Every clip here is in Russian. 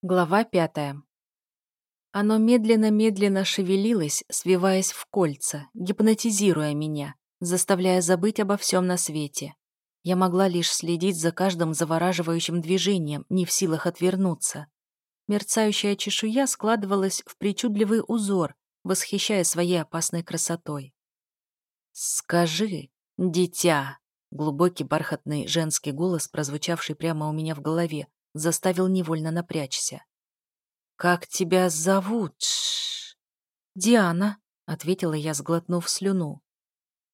Глава пятая. Оно медленно-медленно шевелилось, свиваясь в кольца, гипнотизируя меня, заставляя забыть обо всем на свете. Я могла лишь следить за каждым завораживающим движением, не в силах отвернуться. Мерцающая чешуя складывалась в причудливый узор, восхищая своей опасной красотой. «Скажи, дитя!» Глубокий бархатный женский голос, прозвучавший прямо у меня в голове, заставил невольно напрячься. «Как тебя зовут?» «Диана», — ответила я, сглотнув слюну.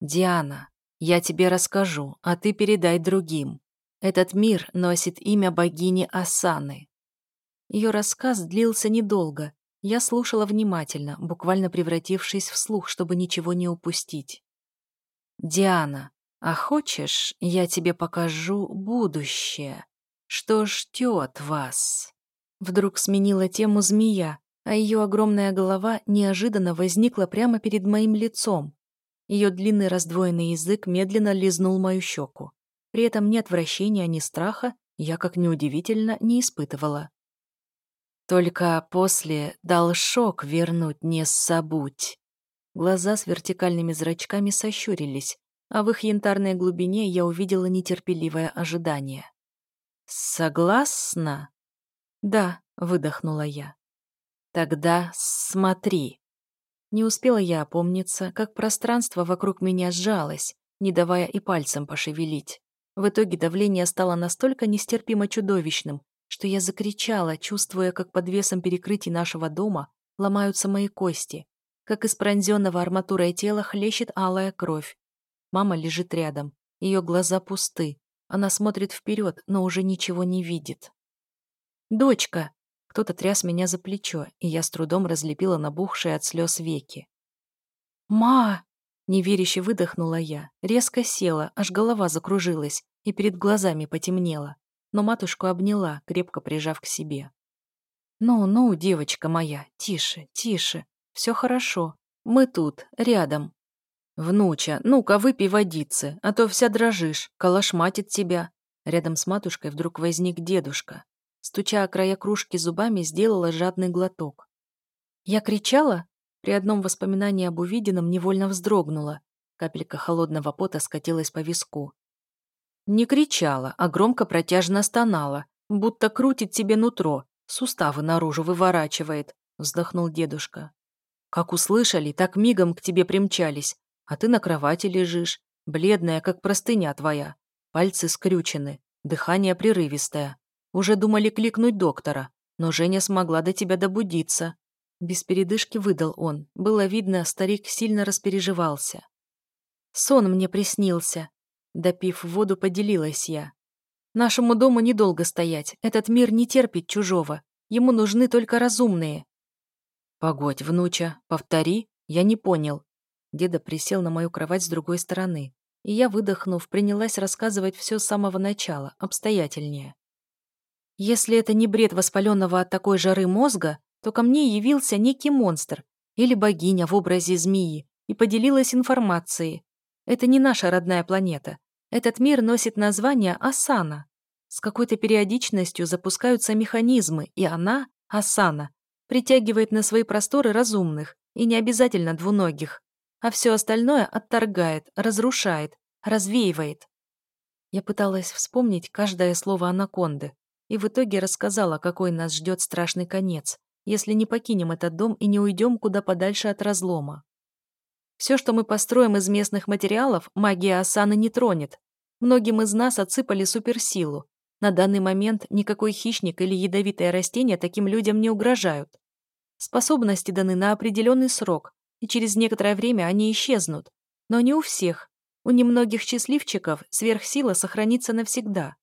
«Диана, я тебе расскажу, а ты передай другим. Этот мир носит имя богини Асаны». Ее рассказ длился недолго. Я слушала внимательно, буквально превратившись в слух, чтобы ничего не упустить. «Диана, а хочешь, я тебе покажу будущее?» Что ждет вас? Вдруг сменила тему змея, а ее огромная голова неожиданно возникла прямо перед моим лицом. Ее длинный раздвоенный язык медленно лизнул мою щеку. При этом ни отвращения, ни страха я, как неудивительно, не испытывала. Только после дал шок вернуть не забудь. Глаза с вертикальными зрачками сощурились, а в их янтарной глубине я увидела нетерпеливое ожидание. «Согласна?» «Да», — выдохнула я. «Тогда смотри». Не успела я опомниться, как пространство вокруг меня сжалось, не давая и пальцем пошевелить. В итоге давление стало настолько нестерпимо чудовищным, что я закричала, чувствуя, как под весом перекрытий нашего дома ломаются мои кости, как из пронзенного арматурой тела хлещет алая кровь. Мама лежит рядом, ее глаза пусты, она смотрит вперед, но уже ничего не видит. «Дочка!» Кто-то тряс меня за плечо, и я с трудом разлепила набухшие от слез веки. «Ма!» Неверяще выдохнула я, резко села, аж голова закружилась, и перед глазами потемнело. Но матушку обняла, крепко прижав к себе. «Ну-ну, девочка моя, тише, тише, все хорошо. Мы тут, рядом. «Внуча, ну-ка выпей водицы, а то вся дрожишь, калашматит тебя». Рядом с матушкой вдруг возник дедушка. Стуча о края кружки зубами, сделала жадный глоток. Я кричала? При одном воспоминании об увиденном невольно вздрогнула. Капелька холодного пота скатилась по виску. Не кричала, а громко протяжно стонала, будто крутит тебе нутро, суставы наружу выворачивает, вздохнул дедушка. Как услышали, так мигом к тебе примчались, а ты на кровати лежишь, бледная, как простыня твоя. Пальцы скрючены, дыхание прерывистое. Уже думали кликнуть доктора, но Женя смогла до тебя добудиться. Без передышки выдал он. Было видно, старик сильно распереживался. Сон мне приснился. Допив воду, поделилась я. Нашему дому недолго стоять. Этот мир не терпит чужого. Ему нужны только разумные. Погодь, внуча, повтори. Я не понял. Деда присел на мою кровать с другой стороны, и я, выдохнув, принялась рассказывать все с самого начала, обстоятельнее. Если это не бред воспаленного от такой жары мозга, то ко мне явился некий монстр или богиня в образе змеи и поделилась информацией. Это не наша родная планета. Этот мир носит название Асана. С какой-то периодичностью запускаются механизмы, и она, Асана, притягивает на свои просторы разумных и не обязательно двуногих а все остальное отторгает, разрушает, развеивает. Я пыталась вспомнить каждое слово анаконды и в итоге рассказала, какой нас ждет страшный конец, если не покинем этот дом и не уйдем куда подальше от разлома. Все, что мы построим из местных материалов, магия Асаны не тронет. Многим из нас отсыпали суперсилу. На данный момент никакой хищник или ядовитое растение таким людям не угрожают. Способности даны на определенный срок, и через некоторое время они исчезнут. Но не у всех. У немногих счастливчиков сверхсила сохранится навсегда.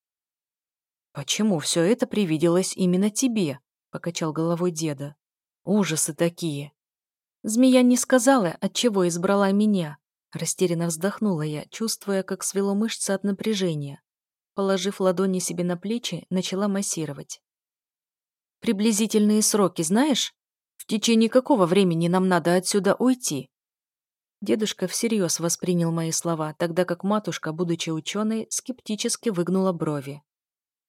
«Почему все это привиделось именно тебе?» — покачал головой деда. «Ужасы такие!» Змея не сказала, от чего избрала меня. Растерянно вздохнула я, чувствуя, как свело мышцы от напряжения. Положив ладони себе на плечи, начала массировать. «Приблизительные сроки знаешь?» Течение какого времени нам надо отсюда уйти?» Дедушка всерьез воспринял мои слова, тогда как матушка, будучи ученой, скептически выгнула брови.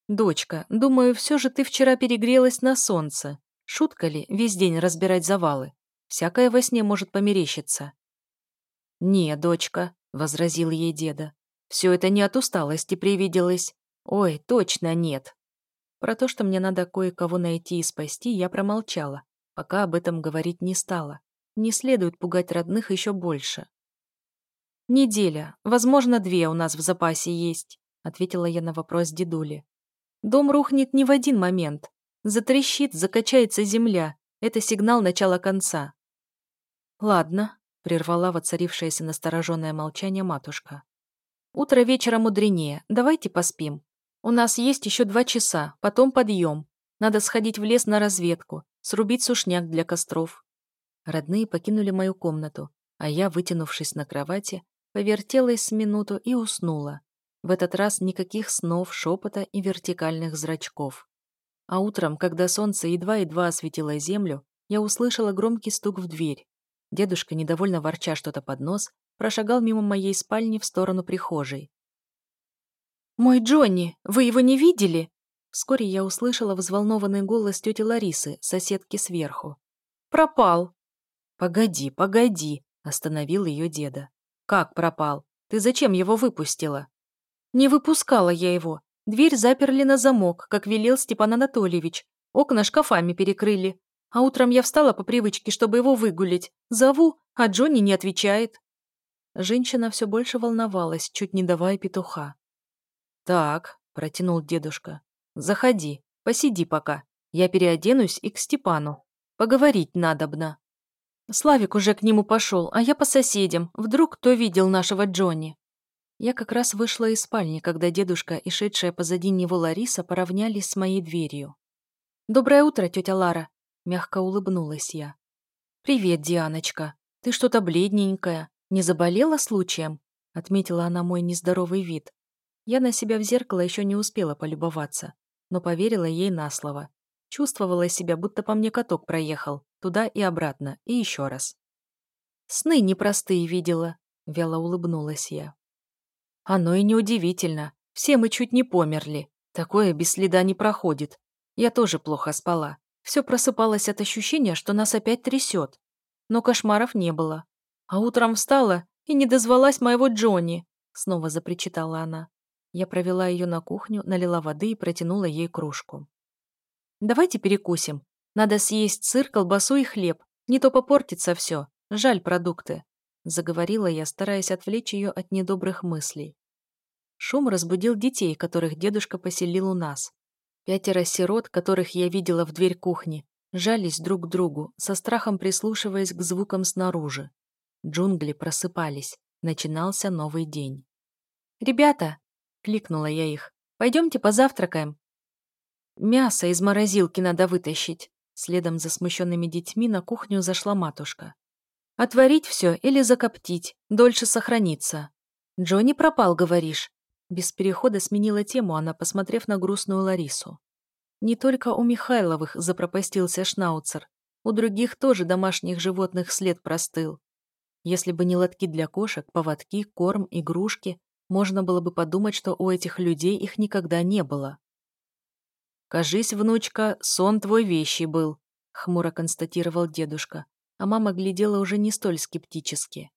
«Дочка, думаю, все же ты вчера перегрелась на солнце. Шутка ли весь день разбирать завалы? Всякое во сне может померещиться». «Не, дочка», — возразил ей деда. «Все это не от усталости привиделось. Ой, точно нет». Про то, что мне надо кое-кого найти и спасти, я промолчала, пока об этом говорить не стала. Не следует пугать родных еще больше. «Неделя, возможно, две у нас в запасе есть», — ответила я на вопрос дедули. «Дом рухнет не в один момент. Затрещит, закачается земля. Это сигнал начала конца». «Ладно», — прервала воцарившееся настороженное молчание матушка. «Утро вечера мудренее. Давайте поспим. У нас есть еще два часа, потом подъем. Надо сходить в лес на разведку, срубить сушняк для костров». Родные покинули мою комнату, а я, вытянувшись на кровати, повертелась с минуту и уснула. В этот раз никаких снов, шепота и вертикальных зрачков. А утром, когда солнце едва-едва осветило землю, я услышала громкий стук в дверь. Дедушка, недовольно ворча что-то под нос, прошагал мимо моей спальни в сторону прихожей. «Мой Джонни, вы его не видели?» Вскоре я услышала взволнованный голос тети Ларисы, соседки сверху. «Пропал!» «Погоди, погоди!» – остановил ее деда. «Как пропал? Ты зачем его выпустила?» «Не выпускала я его. Дверь заперли на замок, как велел Степан Анатольевич. Окна шкафами перекрыли. А утром я встала по привычке, чтобы его выгулить. Зову, а Джонни не отвечает». Женщина все больше волновалась, чуть не давая петуха. «Так», — протянул дедушка, — «заходи, посиди пока. Я переоденусь и к Степану. Поговорить надобно». Славик уже к нему пошел, а я по соседям. Вдруг кто видел нашего Джонни? Я как раз вышла из спальни, когда дедушка и шедшая позади него Лариса поравнялись с моей дверью. «Доброе утро, тетя Лара!» – мягко улыбнулась я. «Привет, Дианочка. Ты что-то бледненькая. Не заболела случаем?» – отметила она мой нездоровый вид. Я на себя в зеркало еще не успела полюбоваться, но поверила ей на слово. Чувствовала себя, будто по мне каток проехал, туда и обратно, и еще раз. «Сны непростые видела», — вяло улыбнулась я. «Оно и неудивительно. Все мы чуть не померли. Такое без следа не проходит. Я тоже плохо спала. Все просыпалось от ощущения, что нас опять трясет. Но кошмаров не было. А утром встала и не дозвалась моего Джонни», — снова запричитала она. Я провела ее на кухню, налила воды и протянула ей кружку. Давайте перекусим. Надо съесть сыр, колбасу и хлеб. Не то попортится все. Жаль продукты. Заговорила я, стараясь отвлечь ее от недобрых мыслей. Шум разбудил детей, которых дедушка поселил у нас. Пятеро сирот, которых я видела в дверь кухни, жались друг к другу, со страхом прислушиваясь к звукам снаружи. Джунгли просыпались. Начинался новый день. «Ребята!» — кликнула я их. «Пойдемте позавтракаем. «Мясо из морозилки надо вытащить». Следом за смущенными детьми на кухню зашла матушка. «Отварить все или закоптить, дольше сохранится». «Джонни пропал, говоришь?» Без перехода сменила тему она, посмотрев на грустную Ларису. Не только у Михайловых запропастился шнауцер, у других тоже домашних животных след простыл. Если бы не лотки для кошек, поводки, корм, игрушки, можно было бы подумать, что у этих людей их никогда не было. «Кажись, внучка, сон твой вещий был», — хмуро констатировал дедушка, а мама глядела уже не столь скептически.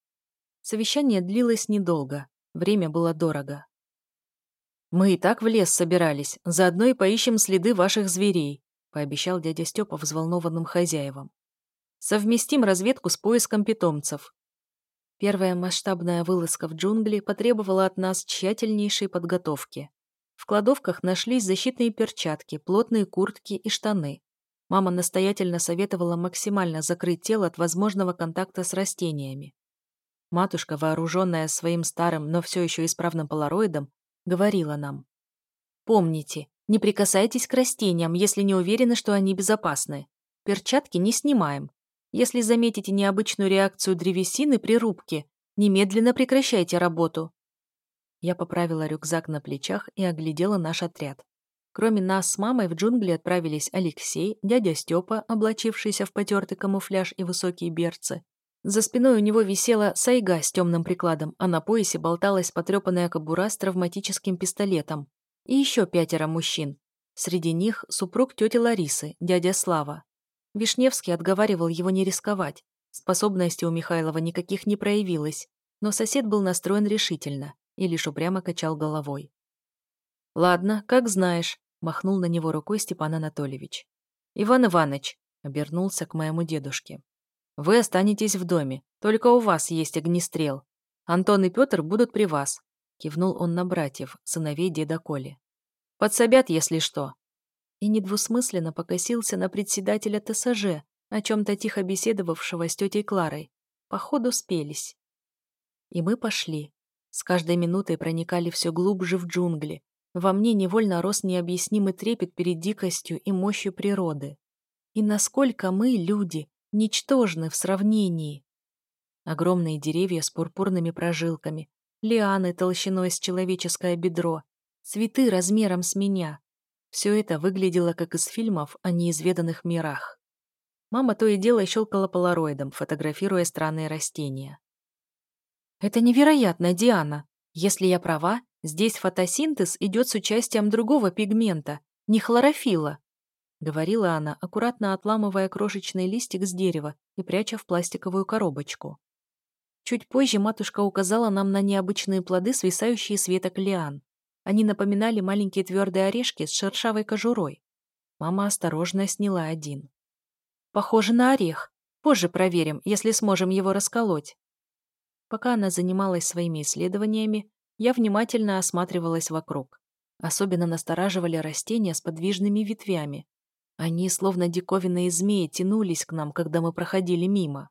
Совещание длилось недолго, время было дорого. «Мы и так в лес собирались, заодно и поищем следы ваших зверей», — пообещал дядя Степа взволнованным хозяевам. «Совместим разведку с поиском питомцев». Первая масштабная вылазка в джунгли потребовала от нас тщательнейшей подготовки. В кладовках нашлись защитные перчатки, плотные куртки и штаны. Мама настоятельно советовала максимально закрыть тело от возможного контакта с растениями. Матушка, вооруженная своим старым, но все еще исправным полароидом, говорила нам. «Помните, не прикасайтесь к растениям, если не уверены, что они безопасны. Перчатки не снимаем. Если заметите необычную реакцию древесины при рубке, немедленно прекращайте работу. Я поправила рюкзак на плечах и оглядела наш отряд. Кроме нас с мамой в джунгли отправились Алексей, дядя Степа, облачившийся в потертый камуфляж и высокие берцы. За спиной у него висела сайга с темным прикладом, а на поясе болталась потрепанная кобура с травматическим пистолетом. И еще пятеро мужчин, Среди них супруг тети Ларисы, дядя Слава. Вишневский отговаривал его не рисковать. Способности у Михайлова никаких не проявилось, но сосед был настроен решительно и лишь упрямо качал головой. «Ладно, как знаешь», — махнул на него рукой Степан Анатольевич. «Иван Иванович», — обернулся к моему дедушке. «Вы останетесь в доме, только у вас есть огнестрел. Антон и Петр будут при вас», — кивнул он на братьев, сыновей деда Коли. «Подсобят, если что». И недвусмысленно покосился на председателя ТСЖ, о чем-то тихо беседовавшего с тетей Кларой. Походу, спелись. И мы пошли. С каждой минутой проникали все глубже в джунгли, во мне невольно рос необъяснимый трепет перед дикостью и мощью природы. И насколько мы, люди, ничтожны в сравнении. Огромные деревья с пурпурными прожилками, лианы толщиной с человеческое бедро, цветы размером с меня. Все это выглядело как из фильмов о неизведанных мирах. Мама то и дело щелкала полароидом, фотографируя странные растения. «Это невероятно, Диана. Если я права, Здесь фотосинтез идет с участием другого пигмента, не хлорофила, говорила она, аккуратно отламывая крошечный листик с дерева и пряча в пластиковую коробочку. Чуть позже матушка указала нам на необычные плоды, свисающие с веток лиан. Они напоминали маленькие твердые орешки с шершавой кожурой. Мама осторожно сняла один. «Похоже на орех. Позже проверим, если сможем его расколоть». Пока она занималась своими исследованиями, я внимательно осматривалась вокруг. Особенно настораживали растения с подвижными ветвями. Они, словно диковинные змеи, тянулись к нам, когда мы проходили мимо.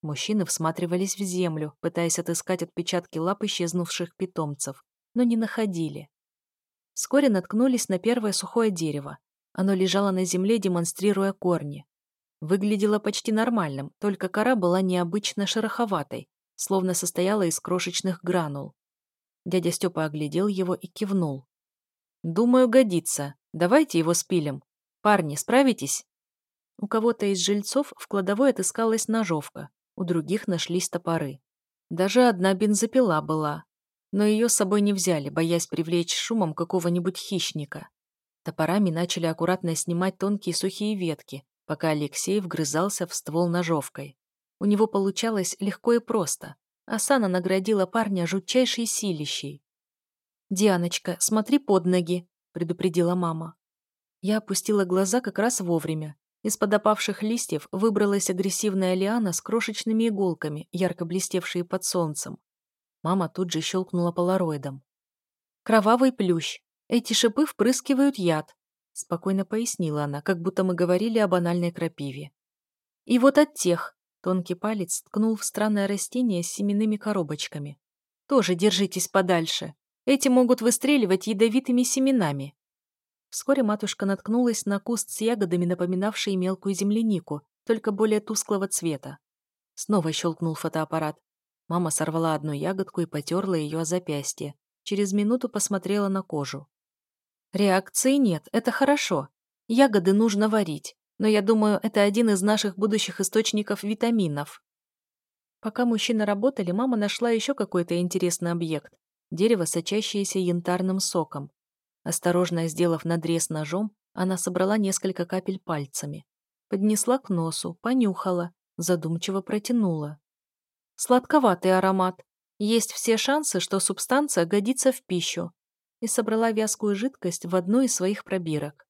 Мужчины всматривались в землю, пытаясь отыскать отпечатки лап исчезнувших питомцев, но не находили. Вскоре наткнулись на первое сухое дерево. Оно лежало на земле, демонстрируя корни. Выглядело почти нормальным, только кора была необычно шероховатой, словно состояла из крошечных гранул. Дядя Степа оглядел его и кивнул. «Думаю, годится. Давайте его спилим. Парни, справитесь?» У кого-то из жильцов в кладовой отыскалась ножовка, у других нашлись топоры. Даже одна бензопила была, но ее с собой не взяли, боясь привлечь шумом какого-нибудь хищника. Топорами начали аккуратно снимать тонкие сухие ветки, пока Алексей вгрызался в ствол ножовкой. У него получалось легко и просто. Асана наградила парня жутчайшей силищей. «Дианочка, смотри под ноги», — предупредила мама. Я опустила глаза как раз вовремя. Из-под опавших листьев выбралась агрессивная лиана с крошечными иголками, ярко блестевшие под солнцем. Мама тут же щелкнула полароидом. «Кровавый плющ. Эти шипы впрыскивают яд», — спокойно пояснила она, как будто мы говорили о банальной крапиве. «И вот от тех, Тонкий палец ткнул в странное растение с семенными коробочками. «Тоже держитесь подальше. Эти могут выстреливать ядовитыми семенами». Вскоре матушка наткнулась на куст с ягодами, напоминавший мелкую землянику, только более тусклого цвета. Снова щелкнул фотоаппарат. Мама сорвала одну ягодку и потерла ее о запястье. Через минуту посмотрела на кожу. «Реакции нет, это хорошо. Ягоды нужно варить но я думаю, это один из наших будущих источников витаминов. Пока мужчины работали, мама нашла еще какой-то интересный объект – дерево, сочащееся янтарным соком. Осторожно сделав надрез ножом, она собрала несколько капель пальцами. Поднесла к носу, понюхала, задумчиво протянула. Сладковатый аромат. Есть все шансы, что субстанция годится в пищу. И собрала вязкую жидкость в одну из своих пробирок.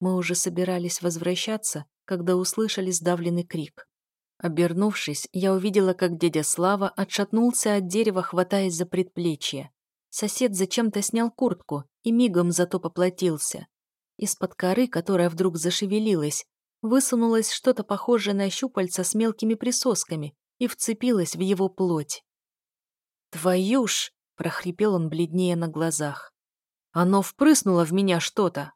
Мы уже собирались возвращаться, когда услышали сдавленный крик. Обернувшись, я увидела, как дядя Слава отшатнулся от дерева, хватаясь за предплечье. Сосед зачем-то снял куртку и мигом зато поплатился. Из-под коры, которая вдруг зашевелилась, высунулось что-то похожее на щупальца с мелкими присосками и вцепилось в его плоть. «Твою ж!» — прохрипел он бледнее на глазах. «Оно впрыснуло в меня что-то!»